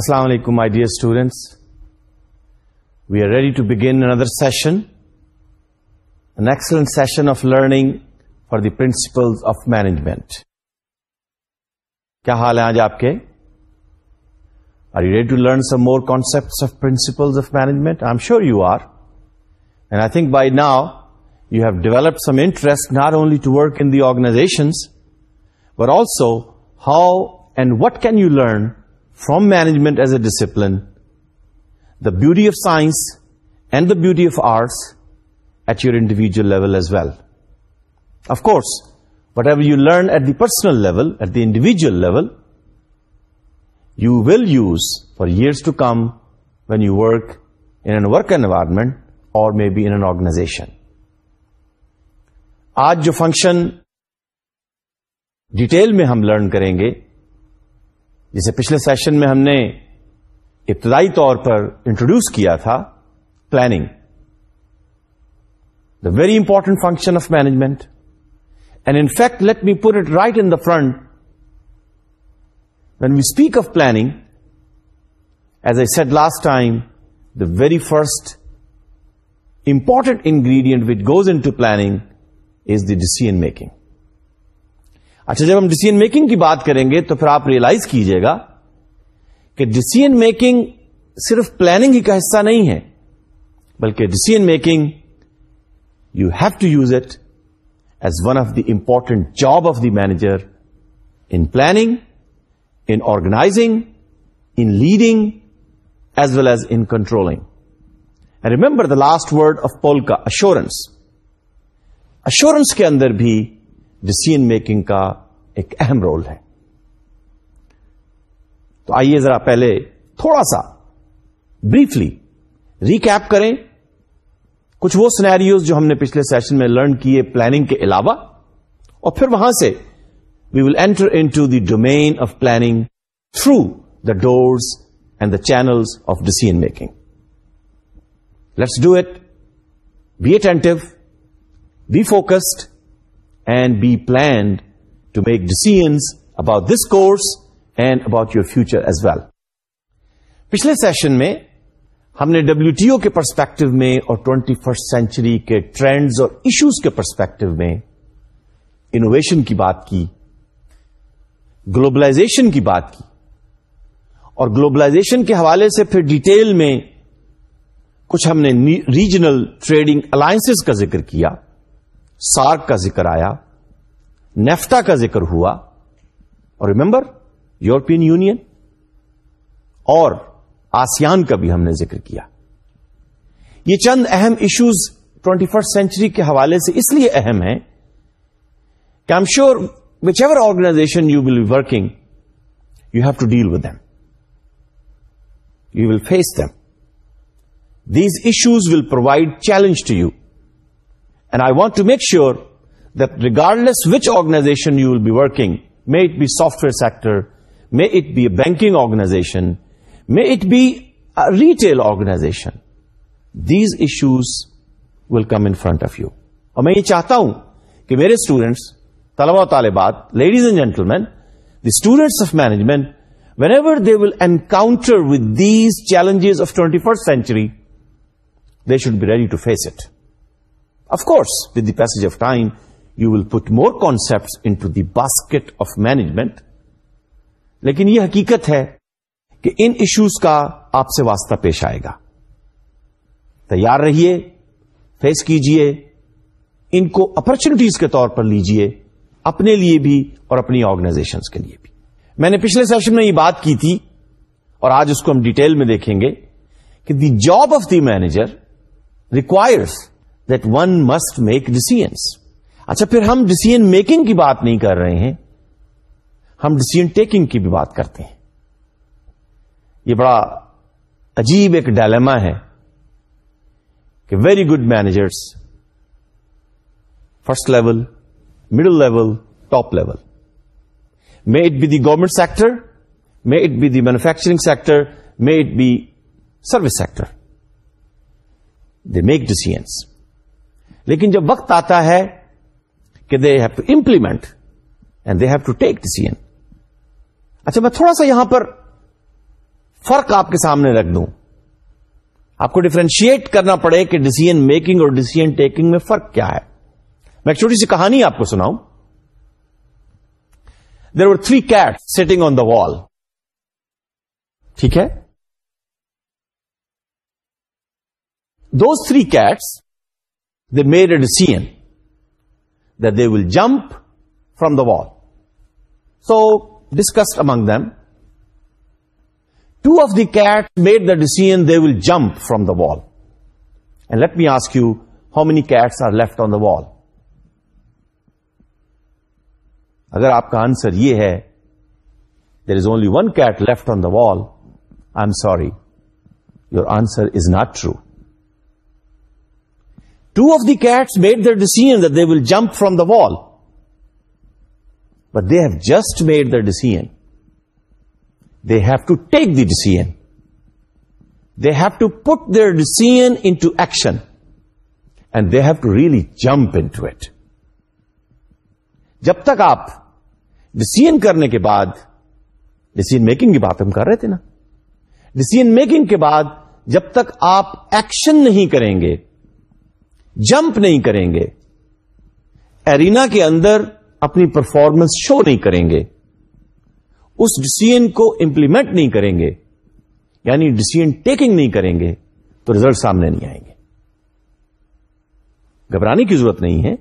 السلام علیکم my dear students we are ready to begin another session an excellent session of learning for the principles of management کیا حال ہے آج آپ کے are you ready to learn some more concept of principle of management I am sure you are and I think by now you have developed some interest not only to work in organisations also how and what can you learn from management as a discipline the beauty of science and the beauty of arts at your individual level as well of course whatever you learn at the personal level at the individual level you will use for years to come when you work in work environment or maybe in organization آج جو function detail میں ہم learn کریں گے جسے پچھلے session میں ہم نے ابتدائی طور پر انٹروڈیوس کیا تھا planning the very important function of management and in fact let me put it right in front when we speak of planning as a set last time the very first important ingredient which goes into planning is the decision making اچھا جب ہم decision making کی بات کریں گے تو پھر آپ ریئلائز کیجیے گا کہ ڈسیزن میکنگ صرف پلاننگ ہی کا حصہ نہیں ہے بلکہ decision making you have to use it as one of the important job of the manager in planning in organising in leading as well as in controlling remember the last word of پول کا assurance assurance کے اندر بھی decision making کا ایک اہم role ہے تو آئیے ذرا پہلے تھوڑا سا بریفلی ریکیپ کریں کچھ وہ سنیریوز جو ہم نے پچھلے سیشن میں لرن کیے پلاننگ کے علاوہ اور پھر وہاں سے we will enter into the domain of planning through the doors and the channels of decision making let's do it be attentive be focused and be planned to make ڈیسیژ about this course and about your future as well پچھلے session میں ہم نے W T O کے perspective میں اور twenty first century کے trends اور issues کے پرسپیکٹو میں انوویشن کی بات کی گلوبلائزیشن کی بات کی اور گلوبلائزیشن کے حوالے سے پھر ڈیٹیل میں کچھ ہم نے ریجنل ٹریڈنگ الائنس کا ذکر کیا سارک کا ذکر آیا نیفٹا کا ذکر ہوا اور ریمبر یورپین یونین اور آسیان کا بھی ہم نے ذکر کیا یہ چند اہم ایشوز ٹوینٹی فرسٹ سینچری کے حوالے سے اس لیے اہم ہیں کہ I am sure whichever organization you will be working you have to deal with them you will face them these issues will provide challenge to you and I want to make sure regardless which organization you will be working may it be software sector may it be a banking organization may it be a retail organization these issues will come in front of you اور میں یہ چاہتا ہوں کہ میرے students طلبا و طالبات ladies and gentlemen the students of management whenever they will encounter with these challenges of twenty first century they should be ready to face it of course with the pace of time you will put more concept into the basket of management لیکن یہ حقیقت ہے کہ ان issues کا آپ سے واسطہ پیش آئے گا تیار رہیے فیس کیجئے ان کو اپرچونیٹیز کے طور پر لیجئے اپنے لیے بھی اور اپنی آرگنائزیشن کے لیے بھی میں نے پچھلے سیشن میں یہ بات کی تھی اور آج اس کو ہم ڈیٹیل میں دیکھیں گے کہ the job of the manager requires that one must make decisions اچھا پھر ہم ڈسیزن میکنگ کی بات نہیں کر رہے ہیں ہم ڈسیزن ٹیکنگ کی بھی بات کرتے ہیں یہ بڑا عجیب ایک ڈائلما ہے کہ very good managers first level middle level top level میں it be the government sector میں it be the manufacturing sector میں it be service sector they make decisions لیکن جب وقت آتا ہے کہ they have to implement and they have to take decision اچھا میں تھوڑا سا یہاں پر فرق آپ کے سامنے رکھ دوں آپ کو ڈیفرینشیٹ کرنا پڑے کہ ڈسیجن میکنگ اور ڈیسیجن ٹیکنگ میں فرق کیا ہے میں ایک چھوٹی سی کہانی آپ کو سناؤں there are three cat sitting on the wall ٹھیک ہے those three cats they made a decision they will jump from the wall so discussed among them two of the cat made the decision they will jump from the wall and let me ask you how many cats are left on the wall اگر آپ کا answer یہ ہے there is only one cat left on the wall I am sorry your answer is not true of the cats made the decision they will jump from the wall but they have just made the decision they have to take the decision they have to put decision into action and they have to really jump into it جب تک آپ decision کرنے کے بعد decision making کی بات ہم کر رہے تھے نا ڈسیزن میکنگ کے بعد جب تک آپ ایکشن نہیں کریں گے جمپ نہیں کریں گے ایرینا کے اندر اپنی پرفارمنس شو نہیں کریں گے اس ڈسیزن کو امپلیمنٹ نہیں کریں گے یعنی ڈسیزن ٹیکنگ نہیں کریں گے تو ریزلٹ سامنے نہیں آئیں گے گھبرانے کی ضرورت نہیں ہے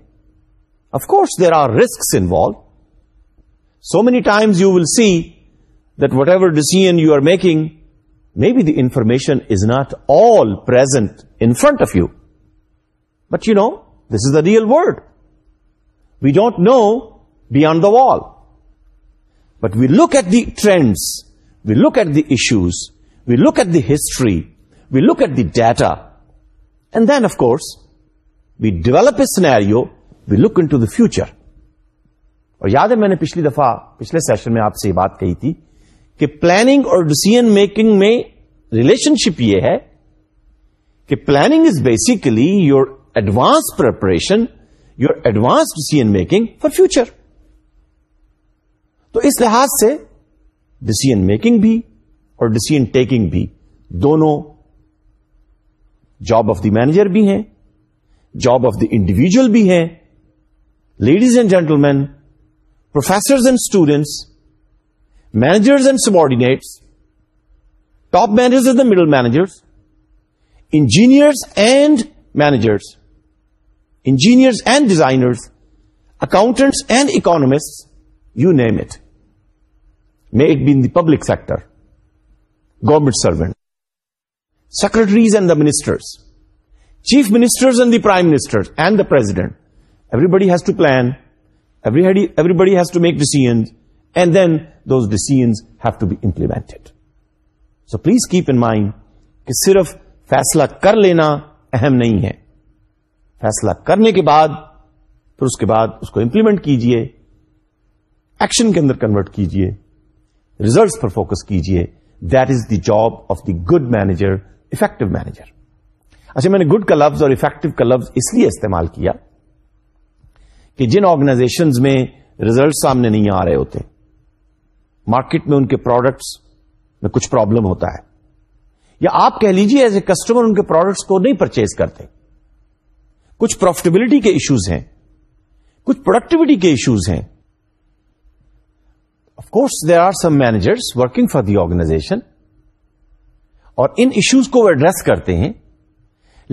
course there are risk involve so many times you will see that whatever decision you are making maybe the information is not all present in front of you but you know this is the real world we don't know behind the wall but we look at the trends we look at the issues we look at the history we look at the data and then of course we develop his scenario we look in future اور یاد ہے میں نے پچھلی دفعہ پچھلے session میں آپ سے یہ بات کہی تھی کہ پلاننگ اور ڈیسیژ میکنگ میں ریلیشن شپ یہ ہے کہ planning is basically your advance preparation your advance decision making for future تو اس لحاظ سے ڈسیزن میکنگ بھی اور ڈسیزن ٹیکنگ بھی دونوں جاب آف دی مینیجر بھی ہیں جاب آف دی انڈیویجل بھی ہیں ladies and gentlemen professors and students managers and subordinates top managers and the middle managers engineers and managers engineers and designers accountants and economist you name it may it be in public sector government servant secretaries and the ministers chief ministers and the prime minister and the president everybody has to plan everybody has to make decision and then those decision have to be implemented so please keep in mind کہ صرف فیصلہ کر لینا اہم نہیں ہے فیصلہ کرنے کے بعد پھر اس کے بعد اس کو امپلیمنٹ کیجئے ایکشن کے اندر کنورٹ کیجئے ریزلٹس پر فوکس کیجئے that is the job of the good manager effective manager اچھا میں نے گڈ کا لفظ اور افیکٹو کا لفظ اس لیے استعمال کیا کہ جن آرگنائزیشنز میں ریزلٹس سامنے نہیں آ رہے ہوتے مارکیٹ میں ان کے پروڈکٹس میں کچھ پرابلم ہوتا ہے یا آپ کہہ لیجیے ایز اے کسٹمر ان کے پروڈکٹس کو نہیں پرچیز کرتے کچھ پروفٹیبلٹی کے ایشوز ہیں کچھ پروڈکٹیوٹی کے ایشوز ہیں of course there are some managers working for the organization اور ان ایشوز کو وہ ایڈریس کرتے ہیں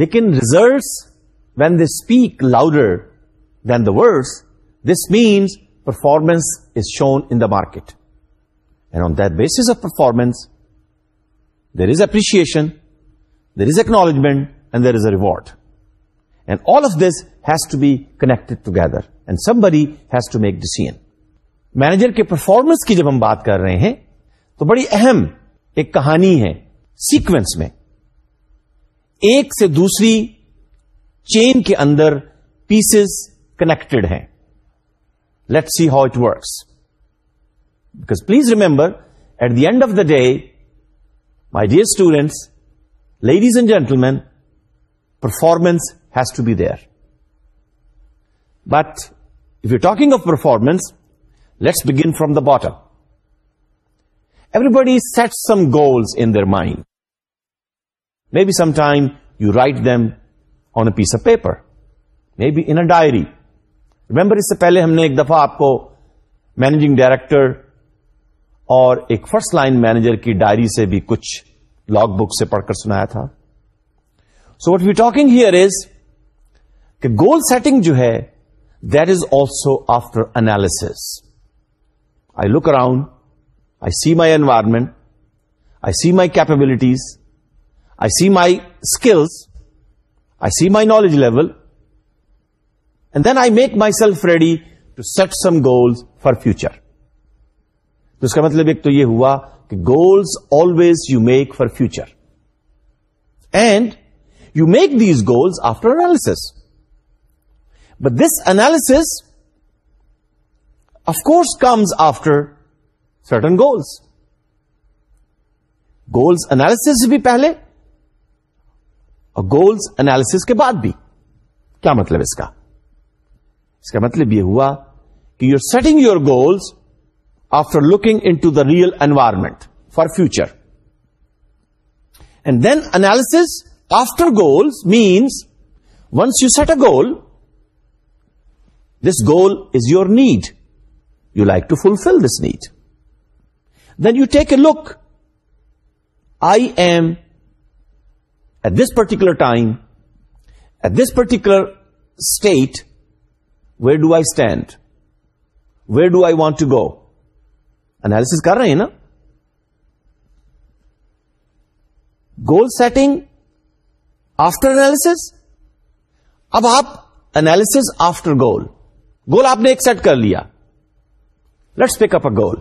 لیکن results when they speak louder than the words this means performance is shown in the market and on that basis of performance there is appreciation there is acknowledgement and there is a reward all of this has to be connect together and somebody has to make decision manager کے performance کی جب ہم بات کر رہے ہیں تو بڑی اہم ایک کہانی ہے سیکوینس میں ایک سے دوسری چین کے اندر پیسز کنیکٹڈ ہیں late see how it works because please remember at the end of the day my dear students ladies and gentlemen performance ز to be there but if you talking of performance let's begin from the bottom everybody set some goals in their mind maybe some time you write them on a piece of paper maybe in diary remember اس سے پہلے ہم نے ایک دفعہ آپ کو managing director اور ایک فرسٹ لائن مینیجر کی ڈائری سے بھی کچھ لاگ بک سے پڑھ کر سنایا تھا so what we talking here is کہ گول سیٹنگ جو ہے that is also after analysis I look around I see my environment I see my capabilities I see my skills I see my knowledge level and then I make myself ready to set some goals for future اس کا مطلب ایک تو یہ ہوا کہ goals always you make for future and you make these goals after analysis this analysis of course comes after certain goals goals analysis بھی پہلے اور گولس اینالس کے بعد بھی کیا مطلب اس کا اس کا مطلب یہ ہوا کہ you setting your goals after looking into the real environment for future and then analysis after goals means once you set a goal goal is your need you like to fulfil this need then you take a look I am at this particular time at this particular state where do I stand where do I want to go analysis کر رہے ہیں نا goal setting after analysis اب آپ analysis after گول گول آپ نے ایک set کر لیا let's pick up a goal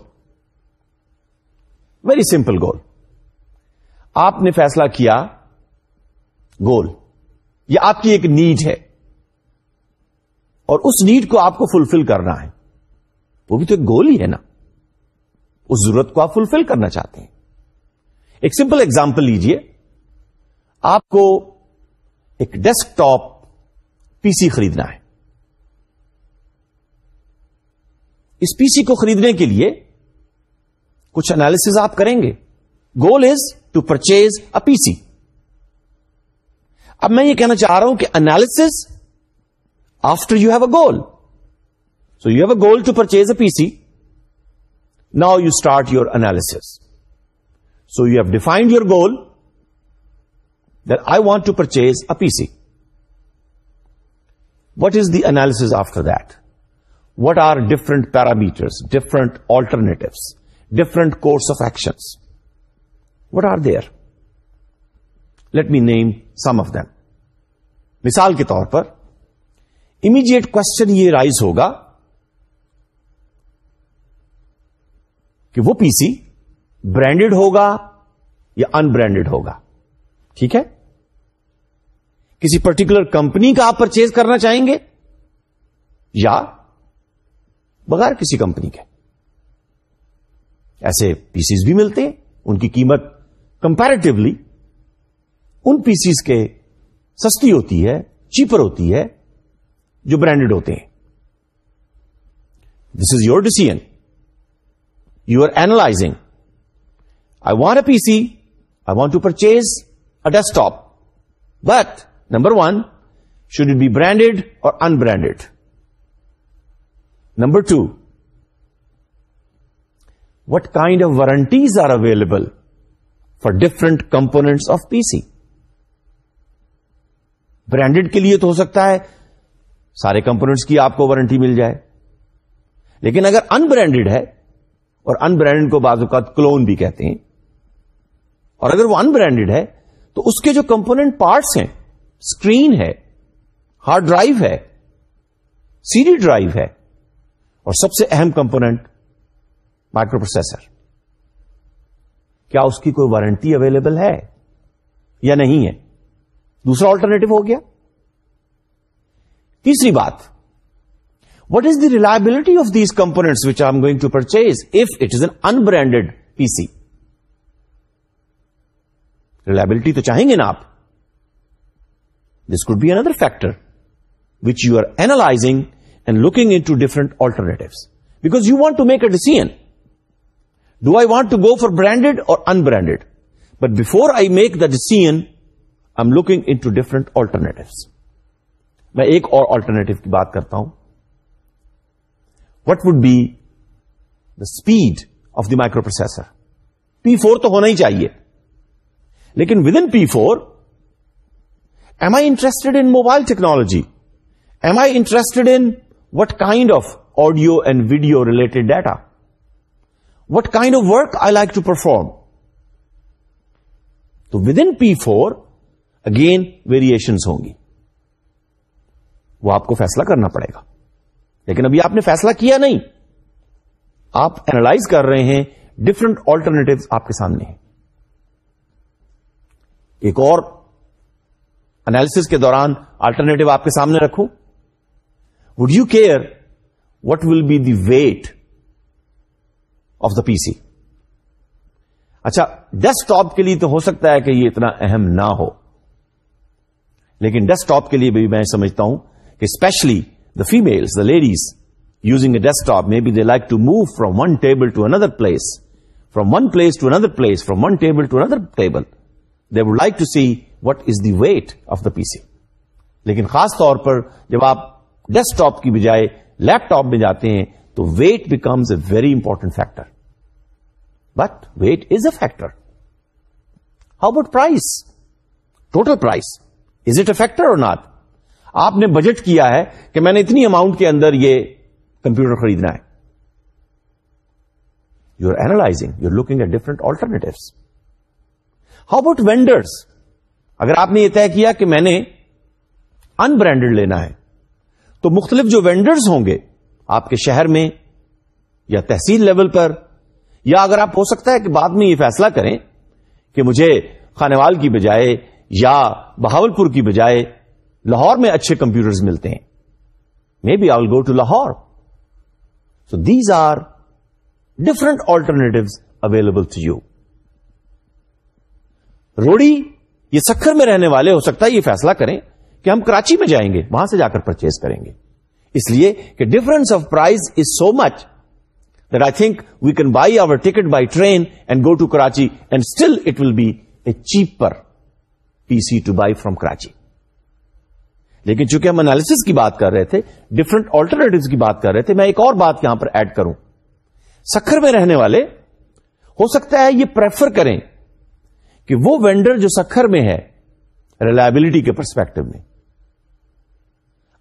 very simple goal آپ نے فیصلہ کیا گول یہ آپ کی ایک نیڈ ہے اور اس نیڈ کو آپ کو فلفل کرنا ہے وہ بھی تو ایک گول ہی ہے نا اس ضرورت کو آپ فلفل کرنا چاہتے ہیں ایک سمپل ایگزامپل لیجئے آپ کو ایک ڈیسک ٹاپ پی سی خریدنا ہے اس پی سی کو خریدنے کے لیے کچھ انالیس آپ کریں گے goal is to purchase a P C اب میں یہ کہنا چاہ رہا ہوں کہ analysis after you have a goal so you have a goal to purchase a P C now you start your analysis so you have defined your goal they want to purchase a P C what is the analysis after that what are different parameters different alternatives different courses of actions what are there let me name some of them مثال کے طور پر immediate question یہ rise ہوگا کہ وہ پی C branded ہوگا یا انبرانڈیڈ ہوگا ٹھیک ہے کسی پرٹیکولر کمپنی کا آپ پرچیز کرنا چاہیں گے یا بغیر کسی کمپنی کے ایسے پیسز بھی ملتے ہیں ان کی قیمت کمپیرٹیولی ان پیسز کے سستی ہوتی ہے چیپر ہوتی ہے جو برانڈیڈ ہوتے ہیں this is your decision you are analysing I want a P C I want to purchase a desktop but number one should be branded or unbranded number two what kind of warranties are available for different components of P C branded کے لیے تو ہو سکتا ہے سارے components کی آپ کو وارنٹی مل جائے لیکن اگر انبرانڈیڈ ہے اور انبرانڈ کو بعض اوقات کلون بھی کہتے ہیں اور اگر وہ انبرانڈیڈ ہے تو اس کے جو کمپونیٹ پارٹس ہیں اسکرین ہے ہارڈ ڈرائیو ہے سی ڈی ڈرائیو ہے اور سب سے اہم کمپونیٹ مائکرو پروسیسر کیا اس کی کوئی وارنٹی اویلیبل ہے یا نہیں ہے دوسرا آلٹرنیٹو ہو گیا تیسری بات what is the reliability of these components which I am going to purchase if it is an unbranded P C reliability تو چاہیں گے نا آپ this could be another factor which you are analysing looking into different alternative because you want to make a decision do I want to go for branded or unbranded but before I make the decision I looking into different alternate میں ایک اور alternative کی بات کرتا ہوں what would be the speed of the microprocessor P four تو ہونا ہی چاہیے لیکن within P four am I interested in mobile technology am I interested in what kind of audio and video related data what kind of work I like to perform تو within P four again variation ہوں گی وہ آپ کو فیصلہ کرنا پڑے گا لیکن ابھی آپ نے فیصلہ کیا نہیں آپ اینالائز کر رہے ہیں ڈفرنٹ آلٹرنیٹو آپ کے سامنے ہیں ایک اور انالیس کے دوران آلٹرنیٹو آپ کے سامنے رکھوں would you care what will be the weight of the P C اچھا ڈیسک ٹاپ کے لیے تو ہو سکتا ہے کہ یہ اتنا اہم نہ ہو لیکن ڈیسک ٹاپ کے لیے بھی میں سمجھتا ہوں کہ especially the female the ladies using a desktop maybe they like to move from one table to another place from one place to another place from one table to another table they would like to see what is the weight of the P C لیکن خاص طور پر جب آپ desktop کی بجائے لیپ top میں جاتے ہیں تو weight becomes a very important factor but weight is a factor how about price total price is it a factor اور ناٹ آپ نے بجٹ کیا ہے کہ میں نے اتنی اماؤنٹ کے اندر یہ کمپیوٹر خریدنا ہے you are analysing are looking a different alternatives how about vendors اگر آپ نے یہ طے کیا کہ میں نے انبرانڈیڈ لینا ہے تو مختلف جو وینڈرز ہوں گے آپ کے شہر میں یا تحصیل لیول پر یا اگر آپ ہو سکتا ہے کہ بعد میں یہ فیصلہ کریں کہ مجھے خانوال کی بجائے یا بہاول پور کی بجائے لاہور میں اچھے کمپیوٹرز ملتے ہیں maybe I will go to Lahore so these are different alternatives available to you Rohri یہ سکھر میں رہنے والے ہو سکتا ہے یہ فیصلہ کریں کہ ہم کراچی میں جائیں گے وہاں سے جا کر پرچیز کریں گے اس لیے کہ difference of price is so much that I think we can buy our ticket by train and go to Karachi and still it will be a cheaper P C to buy from Karachi لیکن چونکہ ہم analysis کی بات کر رہے تھے different alternate کی بات کر رہے تھے میں ایک اور بات یہاں پر ایڈ کروں سکھر میں رہنے والے ہو سکتا ہے یہ پریفر کریں کہ وہ وینڈر جو سکھر میں ہے ریلائبلٹی کے پرسپیکٹو میں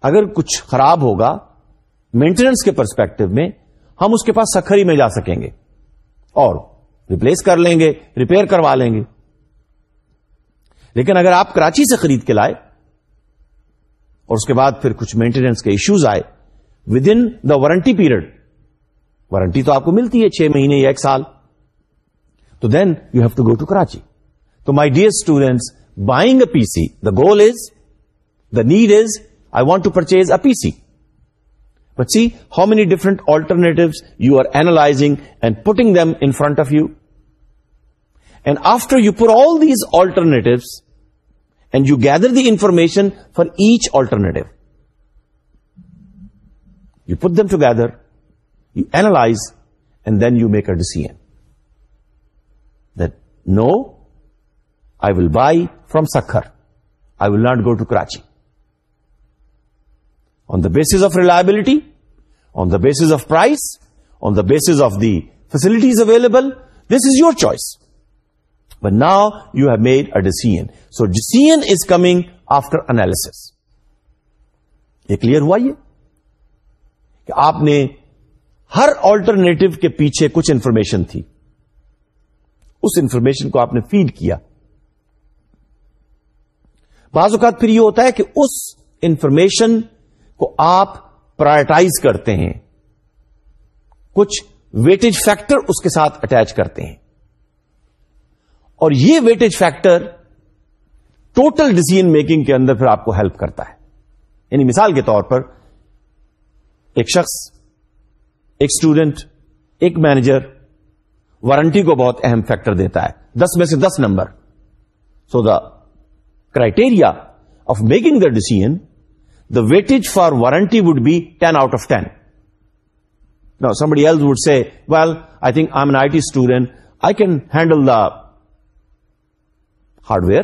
اگر کچھ خراب ہوگا مینٹیننس کے پرسپیکٹو میں ہم اس کے پاس سکھری میں جا سکیں گے اور ریپلیس کر لیں گے ریپیئر کروا لیں گے لیکن اگر آپ کراچی سے خرید کے لائے اور اس کے بعد پھر کچھ مینٹیننس کے ایشوز آئے with in the warranty period warranty تو آپ کو ملتی ہے چھ مہینے یا ایک سال تو then you have to go to Karachi تو my dear students buying a P C the goal is the need is I want to purchase a PC. But see how many different alternatives you are analyzing and putting them in front of you. And after you put all these alternatives and you gather the information for each alternative, you put them together, you analyze, and then you make a decision that no, I will buy from Sakhar. I will not go to Karachi. The base of reliability on the basis of price on the basis of the facilities available this is your choice but now you have made a decision so decision is coming after analysis یہ clear ہوا یہ کہ آپ نے ہر alternative کے پیچھے کچھ information تھی اس انفارمیشن کو آپ نے فیل کیا بعض اوقات پھر یہ ہوتا ہے کہ اس انفارمیشن کو آپ پرائٹائز کرتے ہیں کچھ ویٹج فیکٹر اس کے ساتھ اٹیچ کرتے ہیں اور یہ weightage factor total decision making کے اندر پھر آپ کو ہیلپ کرتا ہے یعنی مثال کے طور پر ایک شخص ایک اسٹوڈنٹ ایک مینیجر وارنٹی کو بہت اہم فیکٹر دیتا ہے دس میں سے دس number so the criteria of making the decision weightage for warranty would be ten out of ten somebody else would say well I think I am an I T student I can handle the hardware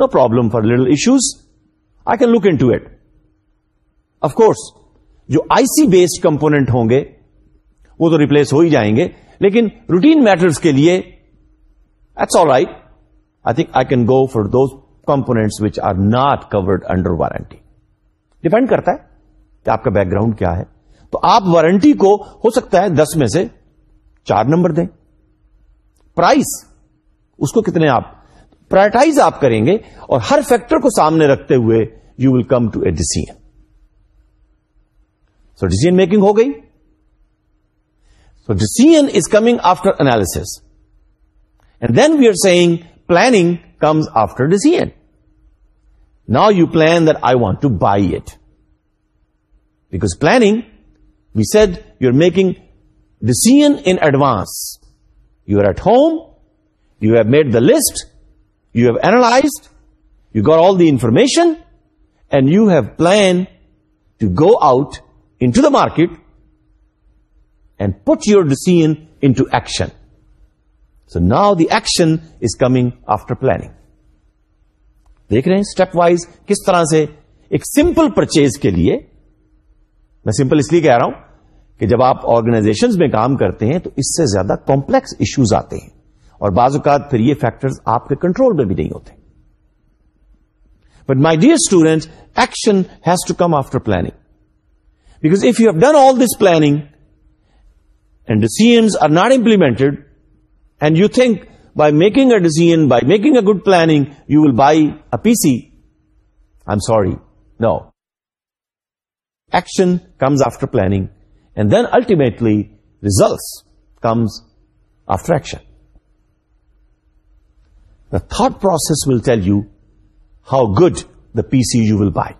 no problem for issues I can look into of course جو I C based component ہوں گے وہ تو replace ہو ہی جائیں گے لیکن روٹی matters کے لیے it's all right I think I can go for those components which are not covered under warranty depend کرتا ہے کہ آپ کا بیک گراؤنڈ کیا ہے تو آپ وارنٹی کو ہو سکتا ہے دس میں سے چار نمبر دیں پرائز اس کو کتنے آپ پرائٹائز آپ کریں گے اور ہر فیکٹر کو سامنے رکھتے ہوئے you will come to a so decision making ہو گئی so decision is coming after analysis and then we are seeing planning comes after decision. Now you plan that I want to buy it. Because planning, we said you're making decision in advance. You are at home, you have made the list, you have analyzed, you got all the information, and you have planned to go out into the market and put your decision into action. Now the action is coming after planning دیکھ رہے ہیں step wise کس طرح سے ایک simple purchase کے لیے میں سمپل اس لیے کہہ رہا ہوں کہ جب آپ آرگنائزیشن میں کام کرتے ہیں تو اس سے زیادہ کمپلیکس ایشوز آتے ہیں اور بعض اوقات پھر یہ فیکٹر آپ کے کنٹرول میں بھی نہیں ہوتے but my dear student action has to come after planning because if you have done all this planning and ڈیسیژ are not implemented and you think by making a decision by making a good planning you will buy a P C I am sorry no action comes after planning and then comes results comes after action the will process will tell you how good the P C you will buy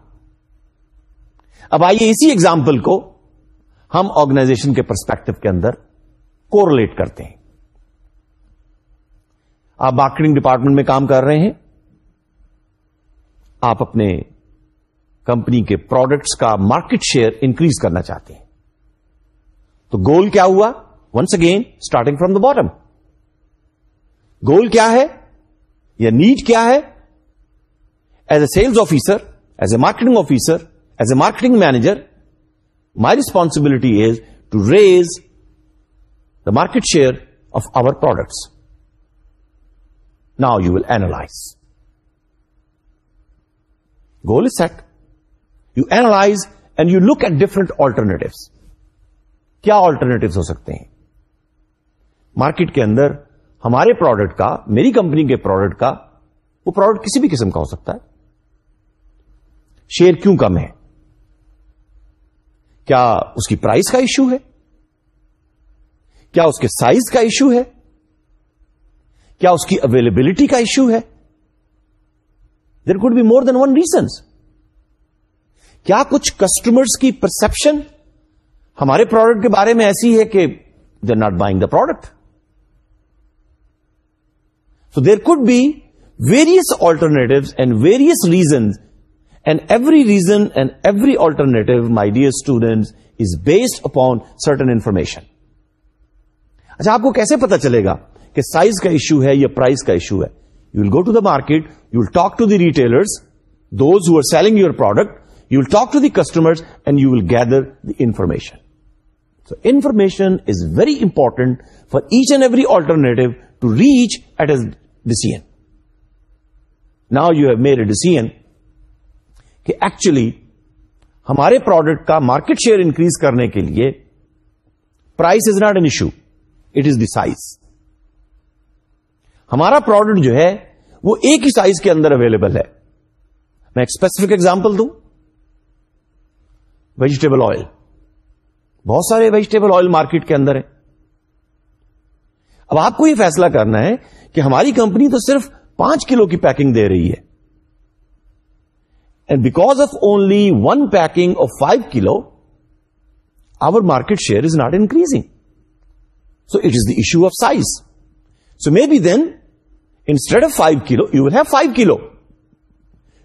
اب آئیے اسی example کو ہم organisation کے perspective کے اندر correlate کرتے ہیں آپ مارکیٹنگ ڈپارٹمنٹ میں کام کر رہے ہیں آپ اپنے کمپنی کے پروڈکٹس کا مارکیٹ شیئر انکریز کرنا چاہتے ہیں تو گول کیا ہوا once again starting from the bottom goal کیا ہے یا نیڈ کیا ہے as a sales officer as a marketing officer as a marketing manager my responsibility is to raise the market share of our products نا you will analyse goal is set you analyse and you look at different alternatives کیا alternatives ہو سکتے ہیں market کے اندر ہمارے product کا میری company کے پروڈکٹ کا وہ پروڈکٹ کسی بھی قسم کا ہو سکتا ہے شیئر کیوں کم ہے کیا اس کی پرائز کا ایشو ہے کیا اس کے سائز کا ایشو ہے کیا اس کی اویلیبلٹی کا ایشو ہے there could be more than one reasons کیا کچھ کسٹمرس کی پرسپشن ہمارے پروڈکٹ کے بارے میں ایسی ہے کہ are not buying the product so there could be various alternative and various reasons and every reason and every alternative my dear student is based upon certain information اچھا آپ کو کیسے پتا چلے گا کہ سائز کا ایشو ہے یا پرائز کا ایشو ہے you will go to the market you will talk to the retailers those who are selling your product you will talk to the customer and you will gather the information so information is very important for each and every alternative to reach at a decision now you have made a decision actually ہمارے product کا market share increase کرنے کے لیے price is not an issue it is the size ہمارا product جو ہے وہ ایک ہی سائز کے اندر اویلیبل ہے میں ایک اسپیسیفک ایگزامپل دوں ویجیٹیبل آئل بہت سارے ویجیٹیبل آئل مارکیٹ کے اندر ہیں اب آپ کو یہ فیصلہ کرنا ہے کہ ہماری کمپنی تو صرف پانچ کلو کی پیکنگ دے رہی ہے and because of only one packing of five kilo our market share is not increasing so it is the issue of size me be then entered a five kilo you will have five kilo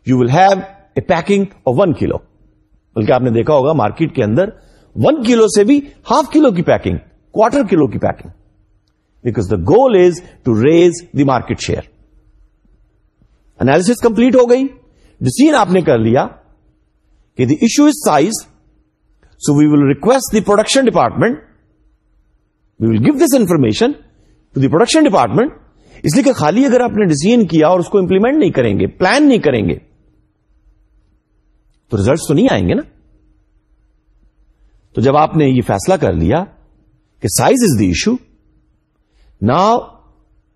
you will have a packing one kilo بلکہ آپ نے دیکھا ہوگا market کے اندر one kilo سے بھی half kilo کی پیکنگ کوارٹر کلو کی packing because the goal is to raise the market share analysis complete ہو گئی ڈسیزن آپ نے کر لیا کہ the issue is size so we will request the production department we will give this information the production department اس لیے کہ خالی اگر آپ نے ڈیسیجن کیا اور اس کو امپلیمنٹ نہیں کریں گے پلان نہیں کریں گے تو ریزلٹس تو نہیں آئیں گے نا تو جب آپ نے یہ فیصلہ کر لیا کہ size is the issue now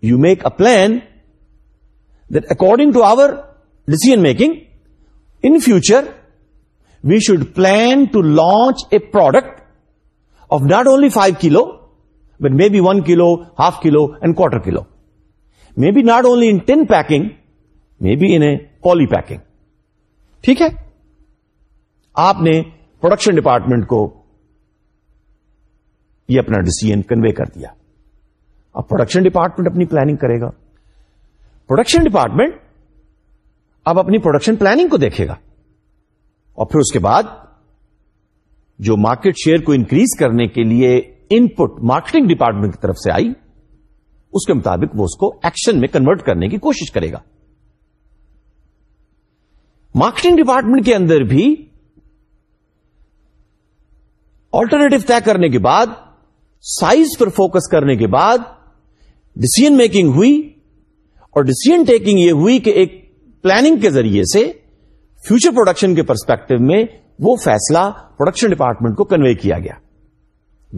you make a plan according to our decision making in future we should plan to launch a product of not only five kilo but maybe one kilo, half kilo and quarter kilo. Maybe not only in tin packing, maybe in a poly packing. ٹھیک ہے آپ نے production department کو یہ اپنا decision convey کر دیا اب پروڈکشن ڈپارٹمنٹ اپنی پلاننگ کرے گا پروڈکشن ڈپارٹمنٹ اب اپنی پروڈکشن پلاننگ کو دیکھے گا اور پھر اس کے بعد جو مارکیٹ شیئر کو انکریز کرنے کے لیے ان پٹ مارکیٹنگ ڈپارٹمنٹ کی طرف سے آئی اس کے مطابق وہ اس کو ایکشن میں کنورٹ کرنے کی کوشش کرے گا مارکیٹنگ ڈپارٹمنٹ کے اندر بھی آلٹرنیٹو طے کرنے کے بعد سائز پر فوکس کرنے کے بعد ڈسیزن میکنگ ہوئی اور ڈسیزن ٹیکنگ یہ ہوئی کہ ایک پلاننگ کے ذریعے سے فیوچر پروڈکشن کے پرسپیکٹو میں وہ فیصلہ پروڈکشن ڈپارٹمنٹ کو کنوے کیا گیا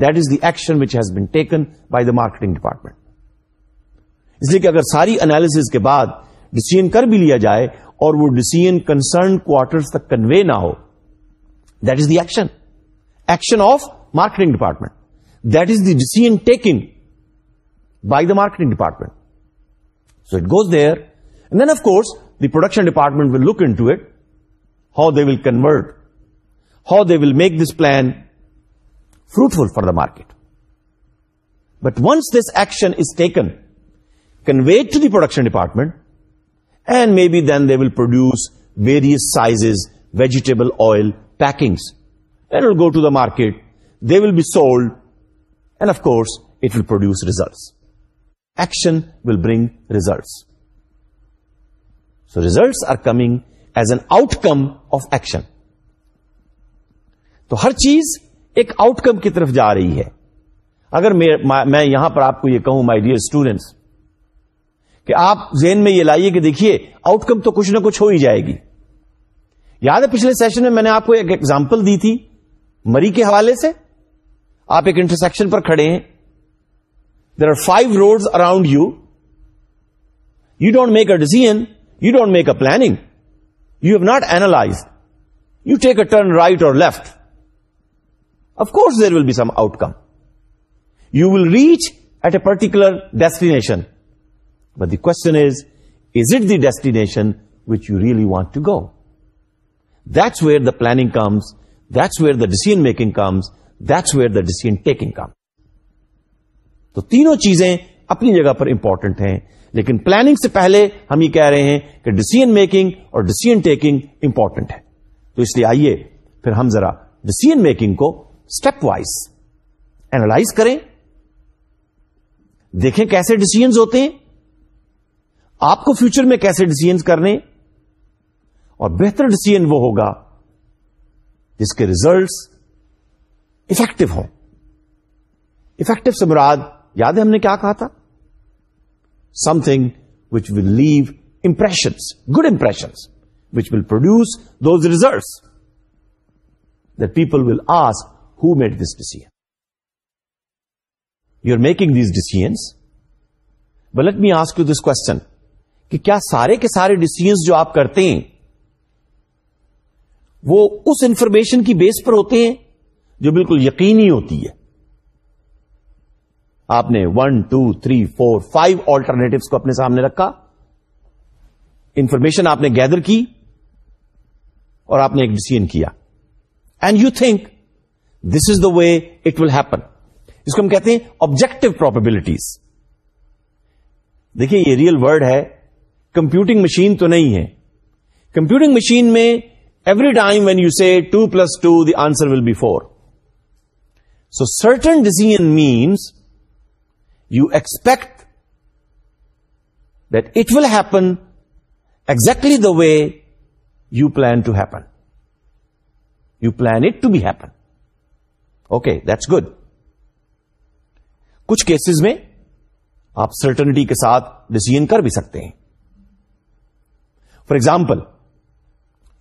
that is the action which has been taken by the marketing department اس لیے کہ اگر ساری انالیس کے بعد ڈسیزن کر بھی لیا جائے اور وہ ڈسیزن کنسرن کوارٹر تک کنوے نہ ہو that is the action action of marketing department that is the decision taking by the marketing department so it goes there then of course the production department will look into it how they will convert how they will make this plan fruitful for the market. But once this action is taken, conveyed to the production department, and maybe then they will produce various sizes, vegetable oil packings, and it will go to the market, they will be sold, and of course, it will produce results. Action will bring results. So results are coming as an outcome of action. So, har cheez ایک outcome کی طرف جا رہی ہے اگر میں یہاں پر آپ کو یہ کہوں مائی ڈیئر اسٹوڈینٹس کہ آپ ذہن میں یہ لائیے کہ دیکھیے آؤٹ کم تو کچھ نہ کچھ ہو ہی جائے گی یاد ہے پچھلے سیشن میں میں نے آپ کو ایک ایگزامپل دی تھی مری کے حوالے سے آپ ایک انٹرسیکشن پر کھڑے ہیں there are five road around you you don't make a decision you don't make a planning you have not analyse you take a turn right اور left course there will be some outcome you will reach at a particular destination کو destination want to go this where the planning comes this where the decision making comes this where the decision taking come تو تینوں چیزیں اپنی جگہ پر important ہیں لیکن planning سے پہلے ہم یہ کہہ رہے ہیں کہ ڈسیزن میکنگ اور ڈسیزن ٹیکنگ امپورٹنٹ ہے تو اس لیے آئیے پھر ہم ذرا ڈسیزن میکنگ کو اسٹیپ وائز اینالائز کریں دیکھیں کیسے ڈسیزنز ہوتے ہیں آپ کو فیوچر میں کیسے ڈسیزنز کرنے اور بہتر ڈسیزن وہ ہوگا جس کے ریزلٹس افیکٹو ہوں افیکٹو سے مراد یاد ہے ہم نے کیا کہا تھا something which will leave impressions good impressions which will produce those results the people will ask who made this decision. You are making these decisions. But let me ask you this question. کہ کیا سارے کے سارے decisions جو آپ کرتے ہیں وہ اس information کی base پر ہوتے ہیں جو بالکل یقینی ہوتی ہے آپ نے one two three four five alternatives کو اپنے سامنے رکھا انفارمیشن آپ نے گیدر کی اور آپ نے ایک ڈسیزن کیا and you think this is the way it will happen اس کو ہم کہتے ہیں آبجیکٹو پراپلٹیز دیکھیے یہ ریئل ورڈ ہے کمپیوٹنگ مشین تو نہیں ہے کمپیوٹنگ مشین میں every time when you see two plus two the answer will be four so certain decision means you expect that it will happen exactly the way you plan to happen you plan it to be happen okay that's good کچھ cases میں آپ certainty کے ساتھ decision کر بھی سکتے ہیں for example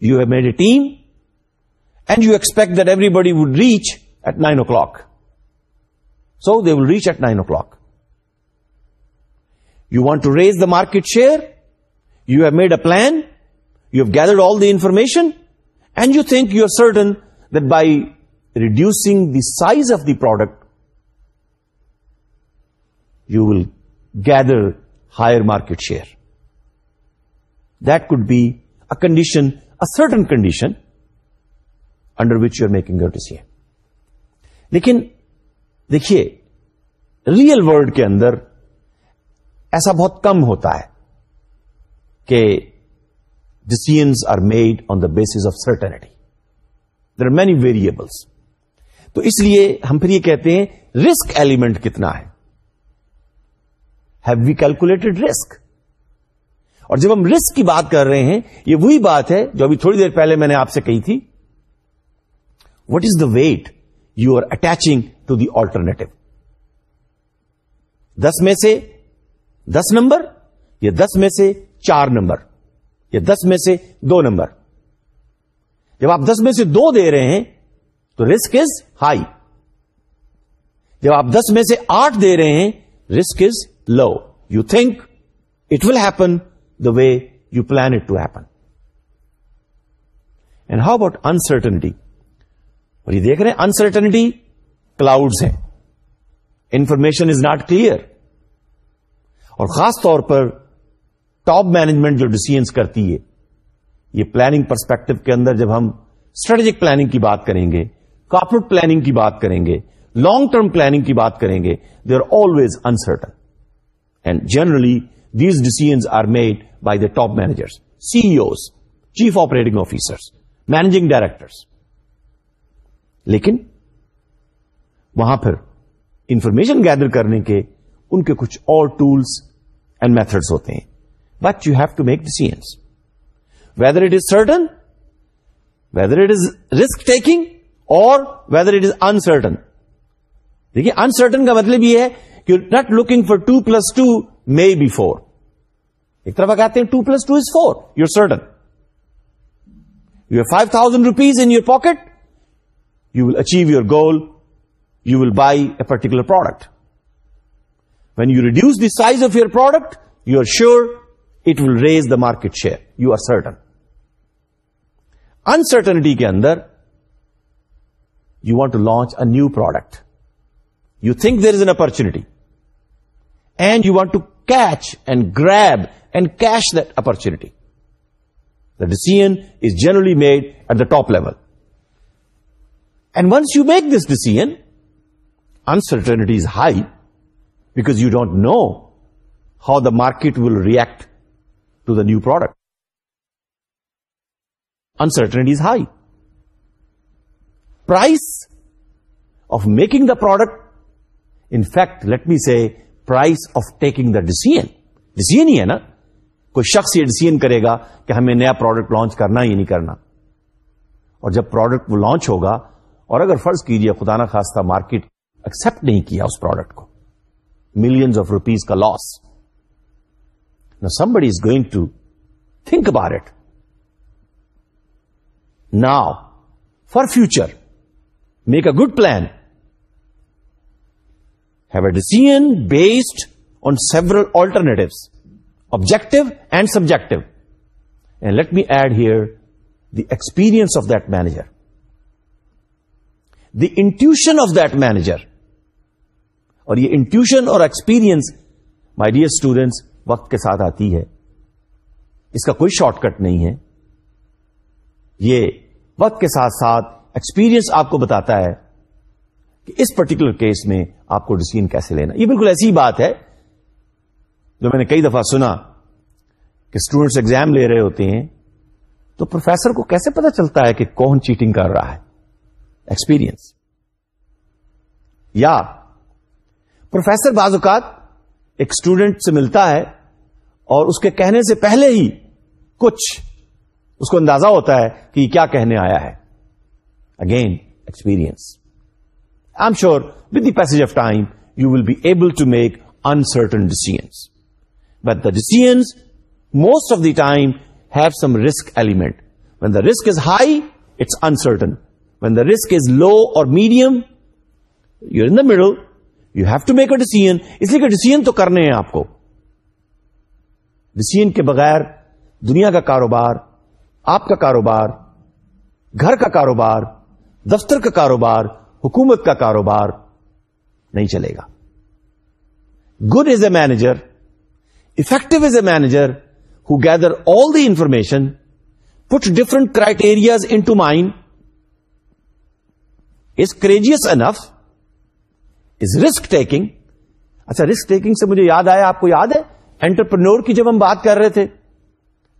you have made a team and you expect that everybody would reach at nine o'clock so they will reach at nine o'clock you want to raise the market share you have made a plan you have gathered all the information and you think you are certain that by reducing the size of the product you will gather higher market share that could be a condition a certain condition under which you making لیکن دیکھیے real world کے اندر ایسا بہت کم ہوتا ہے کہ decisions are made on the basis of certainty there are many variables تو اس لیے ہم پھر یہ کہتے ہیں رسک ایلیمنٹ کتنا ہے ہیو وی کیلکولیٹڈ رسک اور جب ہم رسک کی بات کر رہے ہیں یہ وہی بات ہے جو ابھی تھوڑی دیر پہلے میں نے آپ سے کہی تھی what is the weight you are attaching to the alternative دس میں سے دس نمبر یا دس میں سے چار نمبر یا دس میں سے دو نمبر جب آپ دس میں سے دو دے رہے ہیں تو رسک از ہائی جب آپ دس میں سے آٹھ دے رہے ہیں risk is low you think it will happen the way you plan it to happen and how about uncertainty اور یہ دیکھ رہے ہیں انسرٹنٹی کلاؤڈ ہیں انفارمیشن از ناٹ کلیئر اور خاص طور پر ٹاپ مینجمنٹ جو ڈسیزنس کرتی ہے یہ پلاننگ پرسپیکٹو کے اندر جب ہم اسٹریٹجک پلاننگ کی بات کریں گے کارپوریٹ پلاننگ کی بات کریں گے لانگ ٹرم پلاننگ کی بات کریں گے they are always uncertain and generally these decisions are made by the top manager CEOs chief operating officer managing directors لیکن وہاں پھر انفارمیشن گیدر کرنے کے ان کے کچھ اور ٹولس اینڈ میتھڈس ہوتے ہیں but you have to make decision whether it is certain whether it is risk taking or whether it is uncertain دیکھیے انسرٹن کا مطلب یہ ہے کہ not looking for two plus two may be four ایک طرف کہتے ہیں two plus two is four you are certain you have five thousand rupees in your pocket you will achieve your goal you will buy a particular product when you reduce the size of your product you are sure it will raise the market share you are certain uncertainty کے اندر You want to launch a new product. You think there is an opportunity. And you want to catch and grab and cash that opportunity. The decision is generally made at the top level. And once you make this decision, uncertainty is high because you don't know how the market will react to the new product. Uncertainty is high. Price of making the product in fact let me say price of taking the ڈیسیژ decision ہی ہے نا کوئی شخص یہ decision کرے گا کہ ہمیں نیا پروڈکٹ لانچ کرنا یا نہیں کرنا اور جب پروڈکٹ وہ لانچ ہوگا اور اگر فرض کیجیے خدا نا خاصتا مارکٹ ایکسپٹ نہیں کیا اس پروڈکٹ کو ملینس آف روپیز کا لاس نا somebody is going to think about it now for future make a good plan have a decision based on several alternate objective and subject and let me add here the experience of that manager the intuition of the manager اور یہ intuition اور experience my dear students وقت کے ساتھ آتی ہے اس کا کوئی شارٹ کٹ نہیں ہے یہ وقت کے ساتھ ساتھ ایکسپیرینس آپ کو بتاتا ہے کہ اس پرٹیکولر کیس میں آپ کو ڈسیزن کیسے لینا یہ بالکل ایسی بات ہے جو میں نے کئی دفعہ سنا کہ اسٹوڈینٹس ایگزام لے رہے ہوتے ہیں تو پروفیسر کو کیسے پتا چلتا ہے کہ کون چیٹنگ کر رہا ہے ایکسپیرئنس یا پروفیسر بعض اوقات ایک اسٹوڈنٹ سے ملتا ہے اور اس کے کہنے سے پہلے ہی کچھ اس کو اندازہ ہوتا ہے کہ یہ کیا کہنے آیا ہے again experience I am sure with the pace of time you will be able to make uncertain decisions wait the decisions most of the time have some risk element when the risk is high it's uncertain when the risk is low or medium you in ن middle you have to make a decision اس لیے کہ decision تو کرنے ہیں آپ کو decision کے بغیر دنیا کا کاروبار آپ کا کاروبار گھر کا کاروبار دفتر کا کاروبار حکومت کا کاروبار نہیں چلے گا good is a manager effective is a manager who gather all the information put different criterias into mind is courageous enough is risk taking اچھا رسک ٹیکنگ سے مجھے یاد آیا آپ کو یاد ہے انٹرپرنور کی جب ہم بات کر رہے تھے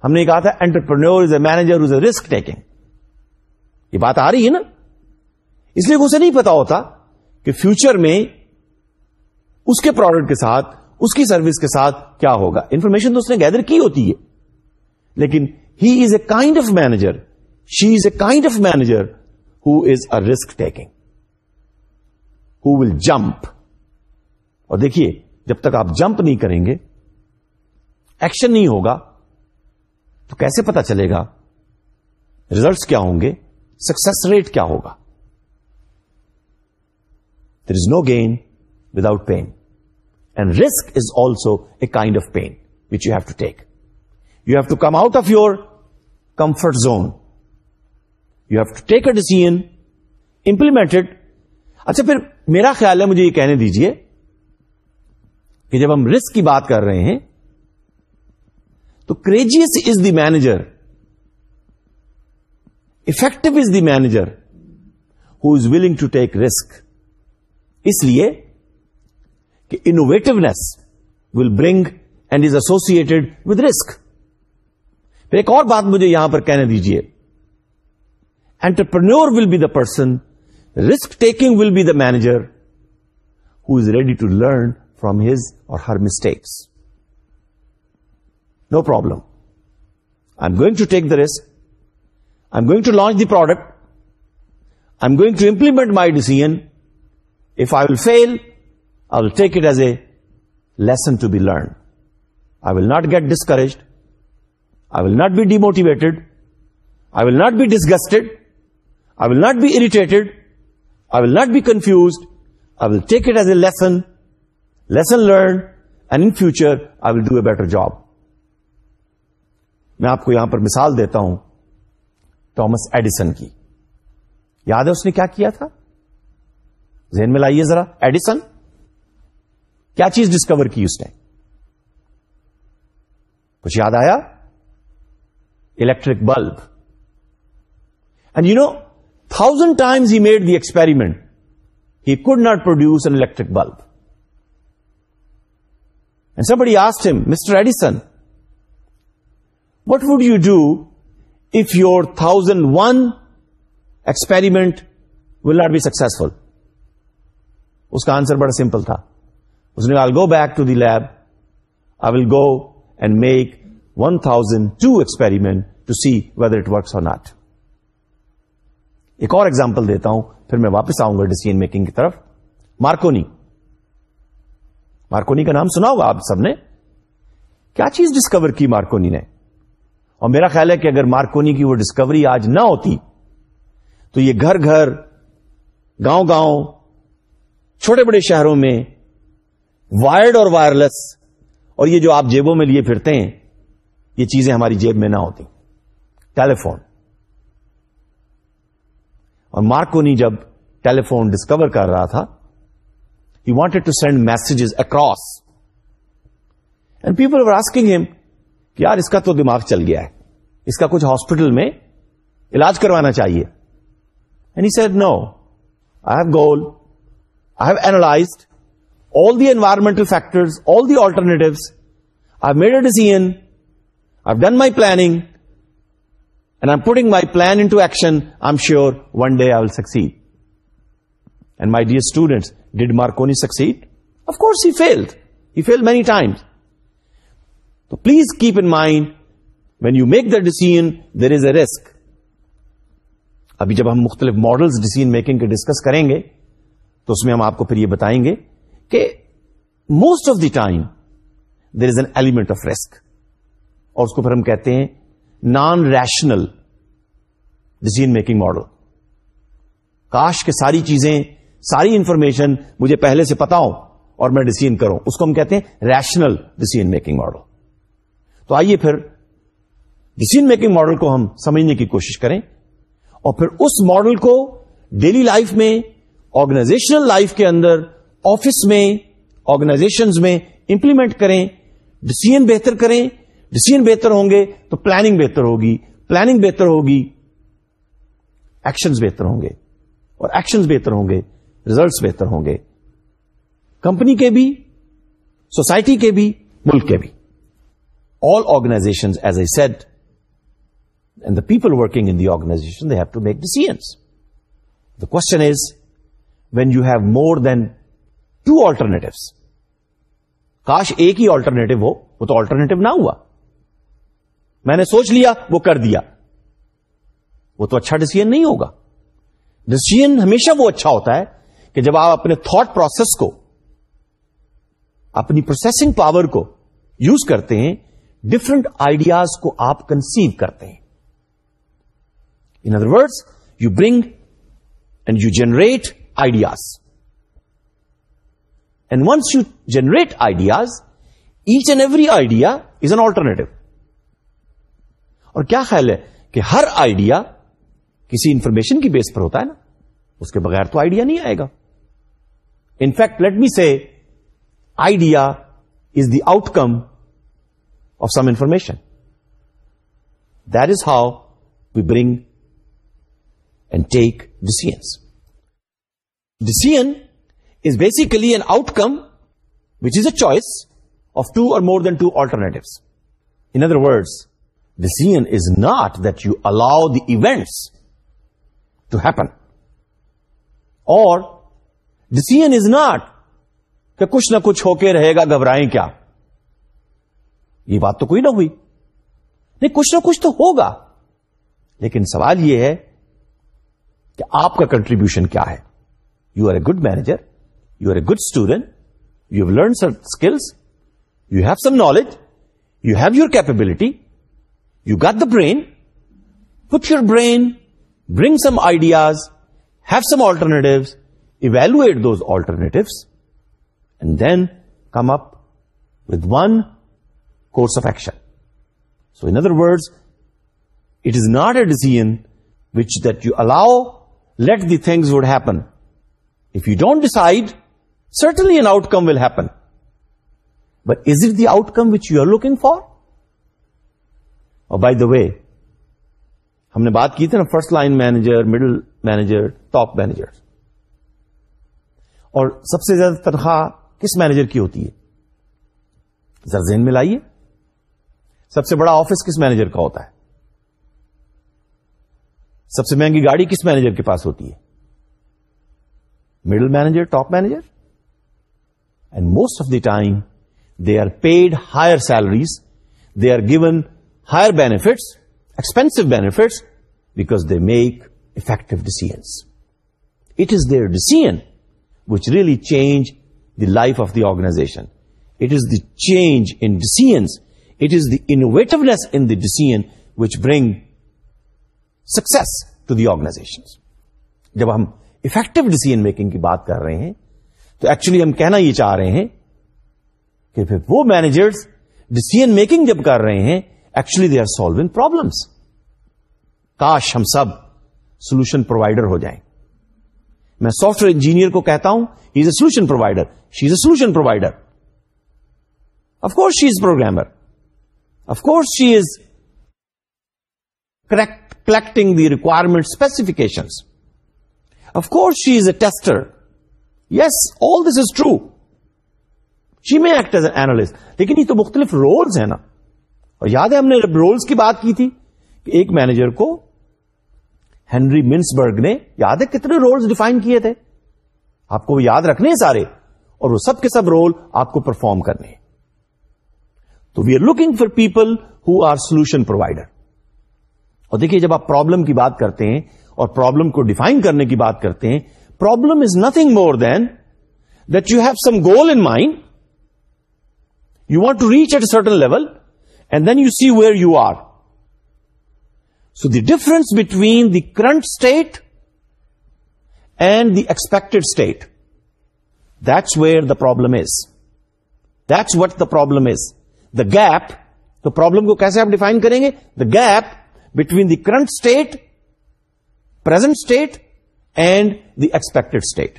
ہم نے کہا تھا entrepreneur is a manager is a risk taking یہ بات آ رہی ہے نا اس لیے اسے نہیں پتا ہوتا کہ فیوچر میں اس کے پروڈکٹ کے ساتھ اس کی سروس کے ساتھ کیا ہوگا انفارمیشن تو اس نے گیدر کی ہوتی ہے لیکن he is a kind of manager she is a kind of manager who is a risk taking who will jump اور دیکھیے جب تک آپ جمپ نہیں کریں گے ایکشن نہیں ہوگا تو کیسے پتا چلے گا ریزلٹس کیا ہوں گے سکسس ریٹ کیا ہوگا is no game without pain and risk is also a kind of pain which you have to take you have to come out of your comfort zone you have to take a decision implemented اچھا پھر میرا خیال ہے مجھے یہ کہنے دیجیے کہ جب ہم رسک کی بات کر رہے ہیں تو courageous is the manager effective is the manager who is willing to take risk اس لیے کہ innovativeness will bring and is associated with risk پھر ایک اور بات مجھے یہاں پر کہنے دیجیے entrepreneur will be the person risk taking will be the manager who is ready to learn from his or her mistakes no problem I am going to take the risk I am going to launch the product I am going to implement my decision if I will fail I will take it as a lesson to be learn I will not get discouraged I will not be demotivated I will not be disgusted I will not be irritated I will not be confused I will take it as a lesson lesson learn and in future I will do a better job میں آپ کو یہاں پر مثال دیتا ہوں Thomas Edison کی یاد ہے اس نے کیا کیا تھا ذہن میں لائیے ذرا ایڈیسن کیا چیز ڈسکور کی اس نے کچھ یاد آیا electric bulb and you know thousand times he made the experiment he could not produce an electric bulb and somebody asked him mister Edison what would you do if your thousand one experiment will not be successful اس کا answer بڑا simple تھا اس نے I'll go back to the lab I will go and make one thousand two experiment to see whether it works اور not ایک اور example دیتا ہوں پھر میں واپس آؤں گا ڈسیجن میکنگ کی طرف مارکونی مارکونی کا نام سنا ہوگا آپ سب نے کیا چیز ڈسکور کی مارکونی نے اور میرا خیال ہے کہ اگر مارکونی کی وہ ڈسکوری آج نہ ہوتی تو یہ گھر گھر گاؤں گاؤں چھوٹے بڑے شہروں میں وائرڈ اور وائرلیس اور یہ جو آپ جیبوں میں لیے پھرتے ہیں یہ چیزیں ہماری جیب میں نہ ہوتی ٹیلیفون اور مارکونی جب ٹیلیفون ڈسکور کر رہا تھا he wanted to send messages across and people are asking him کہ یار اس کا تو دماغ چل گیا ہے اس کا کچھ ہاسپٹل میں علاج کروانا چاہیے and he said no I have goal have analysed all the environmental factor all the alternate I made a decision I done my planning and I putting my plan into action I am sure one day I will succeed and my dear students dead mark con succeed of course you fail many times تو please keep in mind when you make the decision there is a risk ابھی جب ہم مختلف model decision making کے discuss کریں گے تو اس میں ہم آپ کو پھر یہ بتائیں گے کہ most of the time there is an element of risk اور اس کو پھر ہم کہتے ہیں non rational decision making model کاش کے ساری چیزیں ساری انفارمیشن مجھے پہلے سے پتا ہو اور میں ڈسیزن کروں اس کو ہم کہتے ہیں ریشنل ڈسیزن میکنگ ماڈل تو آئیے پھر ڈسیزن میکنگ ماڈل کو ہم سمجھنے کی کوشش کریں اور پھر اس ماڈل کو ڈیلی لائف میں آرگنائزیشنل لائف کے اندر آفس میں آرگنائزیشن میں امپلیمنٹ کریں ڈسیزن بہتر کریں ڈسیزن بہتر ہوں گے تو پلاننگ بہتر ہوگی پلاننگ بہتر ہوگی ایکشنز بہتر ہوں گے اور ایکشنز بہتر ہوں گے ریزلٹس بہتر ہوں گے کمپنی کے بھی سوسائٹی کے بھی ملک کے بھی all organization as a set and the people working in the organization they have to make the question is when you have more than two alternatives کاش ایک ہی آلٹرنیٹو ہو وہ تو آلٹرنیٹو نہ ہوا میں نے سوچ لیا وہ کر دیا وہ تو اچھا ڈسیزن نہیں ہوگا ڈسیزن ہمیشہ وہ اچھا ہوتا ہے کہ جب آپ اپنے تھاٹ پروسیس کو اپنی پروسیسنگ پاور کو یوز کرتے ہیں ڈفرنٹ آئیڈیاز کو آپ کنسیو کرتے ہیں in other word you bring and you generate ideas. And once you generate ideas each and every idea is an alternative اور کیا خیال ہے کہ ہر آئیڈیا کسی انفارمیشن کی بیس پر ہوتا ہے نا اس کے بغیر تو آئیڈیا نہیں آئے گا in fact let me say idea is the outcome of some information that is how we bring and take decisions decision is basically an outcome which is a choice of two or more than two alternatives in other decision decision is not that you allow the events to happen or is is not کہ کچھ نہ کچھ ہو کے رہے گا گھبرائیں کیا یہ بات تو کوئی نہ ہوئی نہیں کچھ نہ کچھ تو ہوگا لیکن سوال یہ ہے کہ آپ کا کنٹریبیوشن کیا ہے You are a good manager, you are a good student, you have learned some skills, you have some knowledge, you have your capability, you got the brain, put your brain, bring some ideas, have some alternatives, evaluate those alternatives, and then come up with one course of action. So in other words, it is not a decision which that you allow, let the things would happen. You don't don't decide, an outcome will happen but is it the outcome which you are looking for اور by the way ہم نے بات کی تھی نا first line manager middle manager top manager اور سب سے زیادہ تنخواہ کس مینیجر کی ہوتی ہے زرزین میں لائیے سب سے بڑا آفس کس مینیجر کا ہوتا ہے سب سے مہنگی گاڑی کس مینیجر کے پاس ہوتی ہے middle manager, top manager. And most of the time, they are paid higher salaries, they are given higher benefits, expensive benefits, because they make effective decisions. It is their decision which really change the life of the organization. It is the change in decisions. It is the innovativeness in the decision which bring success to the organizations. जब हम effective decision making کی بات کر رہے ہیں تو actually ہم کہنا یہ چاہ رہے ہیں کہ پھر وہ مینیجر ڈیسیزن میکنگ جب کر رہے ہیں actually they are solving problems کاش ہم سب سولوشن پرووائڈر ہو جائیں میں سافٹ ویئر انجینئر کو کہتا ہوں he is a solution provider she is a solution provider course she is programmer course is correct collecting the requirement specifications tester yes all this is true she me exist لیکن یہ تو مختلف rules ہیں نا اور یاد ہے ہم نے رولس کی بات کی تھی کہ ایک مینیجر کو ہینری منسبرگ نے یاد ہے کتنے رولس ڈیفائن کیے تھے آپ کو وہ یاد رکھنے سارے اور وہ سب کے سب رول آپ کو پرفارم کرنے تو we are looking for people who are solution provider اور دیکھیے جب آپ پرابلم کی بات کرتے ہیں اور پرابلم کو ڈیفائن کرنے کی بات کرتے ہیں problem is nothing more than that you have some goal in mind you want to reach at certain level and then you see where you are so the difference between the current state and the expected state that's where the problem is that's what the problem is the gap تو problem کو کیسے آپ define کریں گے the gap between the current state زنٹ state and the expected state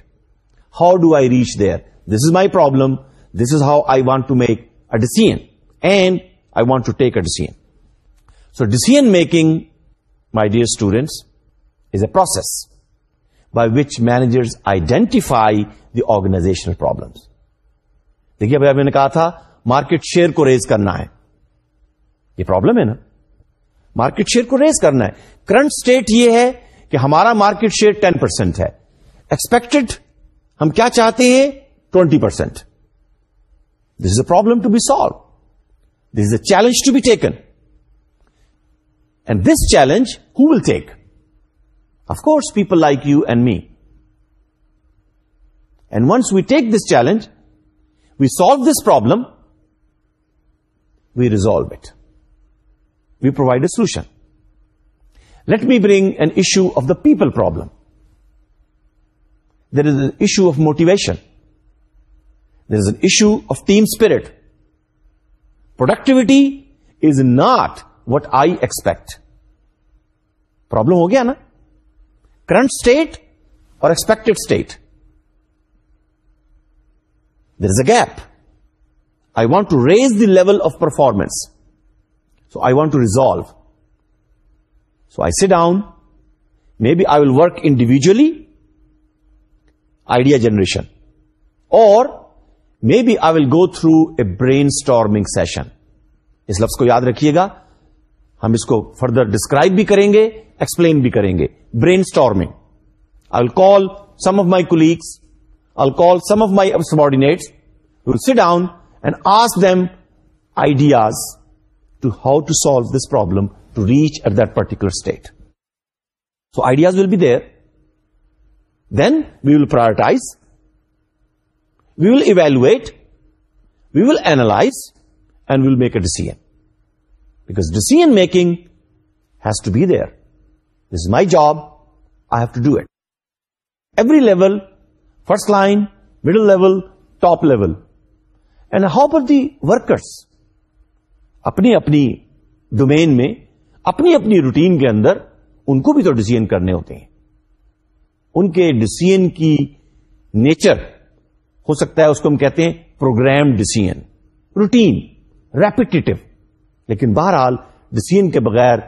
how do I reach there this is my problem this is how I want to make a decision and I want to take a decision so decision making my dear students is a process by which managers identify the organisational problem دیکھیے ابھی میں نے کہا تھا market share کو raise کرنا ہے یہ پرابلم ہے نا مارکیٹ شیئر کو ریز کرنا ہے کرنٹ اسٹیٹ یہ ہے کہ ہمارا مارکیٹ شیئر ٹین پرسینٹ ہے ایکسپیکٹڈ ہم کیا چاہتے ہیں twenty percent this is a problem to be solve this is a challenge to be taken and this challenge who will take of course people like you and me and once we take this challenge we solve this problem we resolve it we provide a solution let be bring an issue of the people problem there is issue of motivation there is issue of team spirit productivity is not what I expect problem ہو گیا نا current state اور expected state there is a gap I want to raise the level of performance so I want to resolve so I sit down maybe I will work individually idea generation اور maybe I will go through a brainstorming session اس لفظ کو یاد رکھیے گا ہم اس کو further describe بھی کریں گے ایکسپلین بھی کریں گے brainstorming I will call some of my colleagues I call some of my subordinates will sit down and ask them ideas to how to solve this problem to reach at that particular state so ideas will be there then we will prioritize we will evaluate we will analyse and will make a decision because decision making has to be there is my job I have to do at every level first line middle level top level and how پر the workers اپنی اپنی domain میں اپنی اپنی routine کے اندر ان کو بھی تو ڈسیزن کرنے ہوتے ہیں ان کے ڈسیزن کی نیچر ہو سکتا ہے اس کو ہم کہتے ہیں پروگرام ڈسیزن روٹین ریپیٹیو لیکن بہرحال ڈسیزن کے بغیر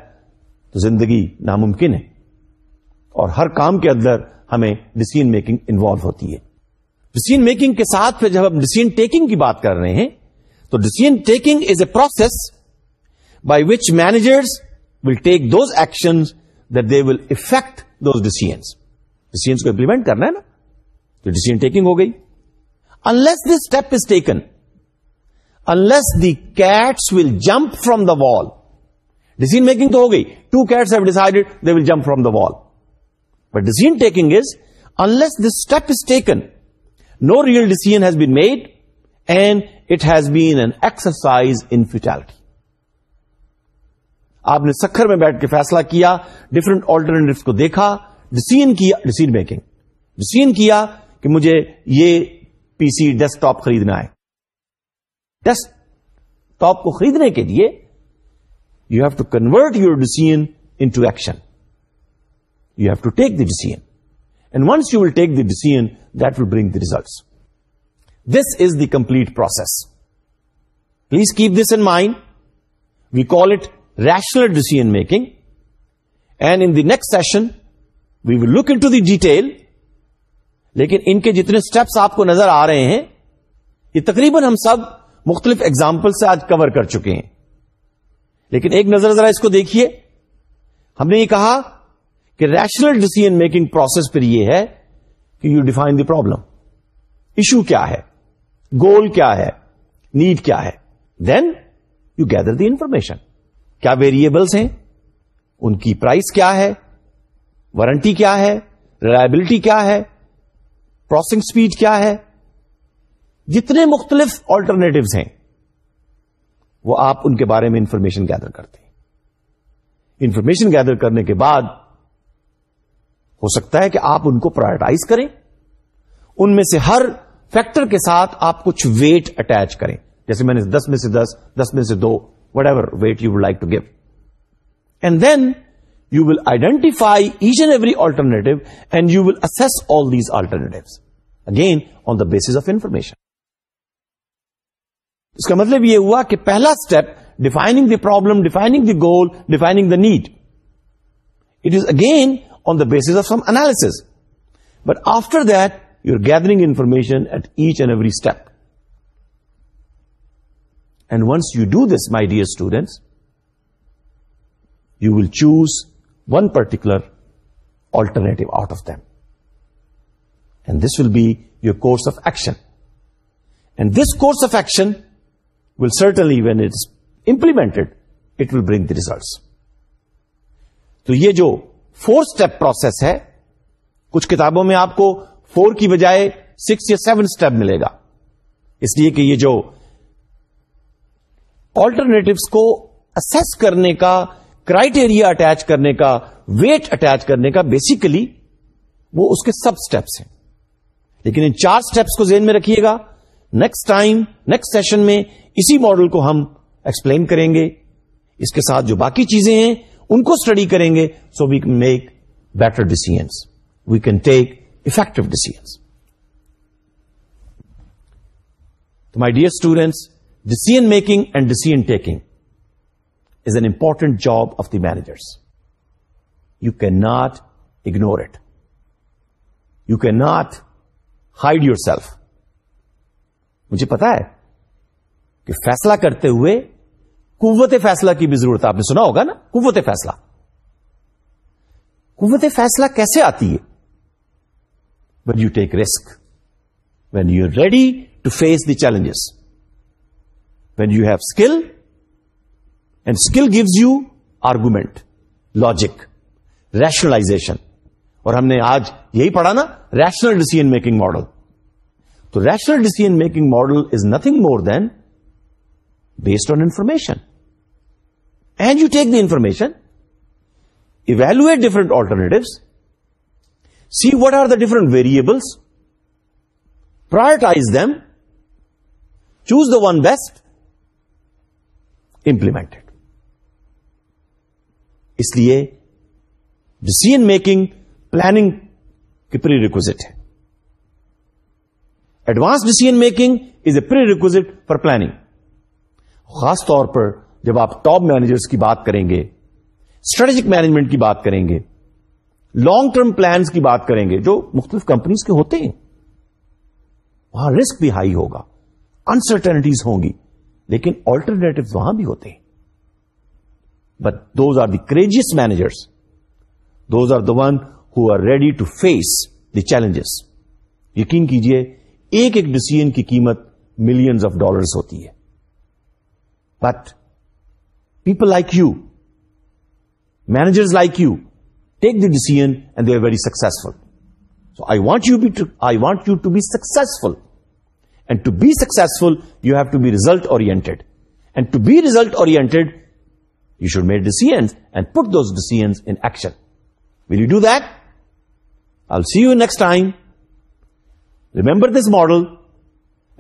تو زندگی ناممکن ہے اور ہر کام کے اندر ہمیں ڈسیزن میکنگ انوالو ہوتی ہے ڈسیزن میکنگ کے ساتھ پھر جب ہم ڈسیزن ٹیکنگ کی بات کر رہے ہیں تو decision taking is a process by which managers will take those action that they will affect those decisions decisions کو امپلیمنٹ کرنا ہے نا تو ڈسیزن ٹیکنگ ہو گئی unless the step is taken the cats will jump from the wall decision making تو ہو گئی two cats will jump from the والیژ taking is unless the step is taken no real decision has been made and it has been an exercise in futility آپ نے سکھر میں بیٹھ کے فیصلہ کیا ڈفرنٹ آلٹرنیٹ کو دیکھا ڈسیزن کیا ڈسیزن میکنگ ڈسیزن کیا کہ مجھے یہ پی سی ڈیسک ٹاپ خریدنا ہے ڈیسک ٹاپ کو خریدنے کے لیے you have to convert your decision into action you have to take the decision and once you will take the decision that will bring the results this is the complete process please keep this in mind we call it rational decision making and in the next session we will look in detail لیکن ان کے جتنے steps آپ کو نظر آ رہے ہیں یہ تقریباً ہم سب مختلف ایگزامپل سے آج کور کر چکے ہیں لیکن ایک نظر ذرا اس کو دیکھیے ہم نے یہ کہا کہ ریشنل ڈیسیزن میکنگ پروسیس پر یہ ہے کہ you define the problem issue کیا ہے گول کیا ہے نیڈ کیا ہے then you gather the information کیا ویریبلس ہیں ان کی پرائس کیا ہے وارنٹی کیا ہے ریلائبلٹی کیا ہے پروسنگ سپیڈ کیا ہے جتنے مختلف آلٹرنیٹوز ہیں وہ آپ ان کے بارے میں انفارمیشن گیدر کرتے ہیں انفارمیشن گیدر کرنے کے بعد ہو سکتا ہے کہ آپ ان کو پرائرٹائز کریں ان میں سے ہر فیکٹر کے ساتھ آپ کچھ ویٹ اٹیچ کریں جیسے میں نے دس میں سے دس دس میں سے دو whatever weight you would like to give and then you will identify each and every alternate and you will assess all these alternate again on the base of information اس کا مطلب یہ ہوا کہ پہلا step defining the problem defining the goal defining the need it is again on the base of some analysis but after thorough gathering information at each and every step and once you do this my dear students you will choose one particular alternative out of them and this will be your course of action and this course of action will certainly when it implemented it will bring the results تو یہ جو four step process ہے کچھ کتابوں میں آپ کو four کی بجائے سکس یا سیون اسٹیپ ملے گا اس لیے کہ یہ جو آلٹرنیٹوس کو اسس کرنے کا کرائٹیریا اٹیچ کرنے کا ویٹ اٹیچ کرنے کا بیسیکلی وہ اس کے سب اسٹیپس ہیں لیکن ان چار اسٹیپس کو ذہن میں رکھیے گا نیکسٹ ٹائم نیکسٹ سیشن میں اسی ماڈل کو ہم ایکسپلین کریں گے اس کے ساتھ جو باقی چیزیں ہیں ان کو اسٹڈی کریں گے so we can make better decisions we can take effective تو my dear students decision making and decision taking is an important job of the managers you can not ignore it you can not hide yourself مجھے پتا ہے کہ فیصلہ کرتے ہوئے قوت فیصلہ کی بھی ضرورت آپ نے سنا ہوگا نا قوت فیصلہ قوت فیصلہ کیسے آتی ہے when you take risk when you ready to face the challenges you have skill and skill gives you argument logic logic rationalization اور ہم نے آج یہی پڑھا نا ریشنل ڈیسیزن میکنگ ماڈل تو rational decision making model is nothing more than based on information and you take the information evaluate different alternatives see what are the different variables prioritize them choose the one best implement اس لیے decision making planning کی prerequisite ہے advance decision making is a prerequisite for planning خاص طور پر جب آپ top managers کی بات کریں گے اسٹریٹجک مینجمنٹ کی بات کریں گے لانگ ٹرم پلانس کی بات کریں گے جو مختلف کمپنیز کے ہوتے ہیں وہاں رسک بھی ہائی ہوگا انسرٹنٹیز ہوں گی لیکن آلٹرنیٹو وہاں بھی ہوتے ہیں but those are the courageous managers those are the one who are ready to face the challenges یقین کیجئے ایک ایک ڈسیزن کی قیمت ملینز آف ڈالرز ہوتی ہے but people like you managers like you take the decision and they are very successful so I want you be I want you to be successful and to be successful you have to be result اور see you next time remember this model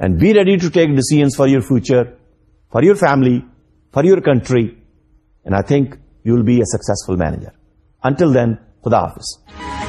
and be ready to take decisions for your future for your family for your country and I think you will be a successful manager until then خدا حافظ